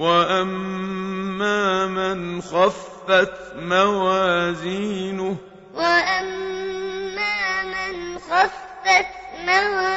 وأما من خفت موازينه وأما من خفت موازينه